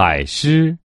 海狮。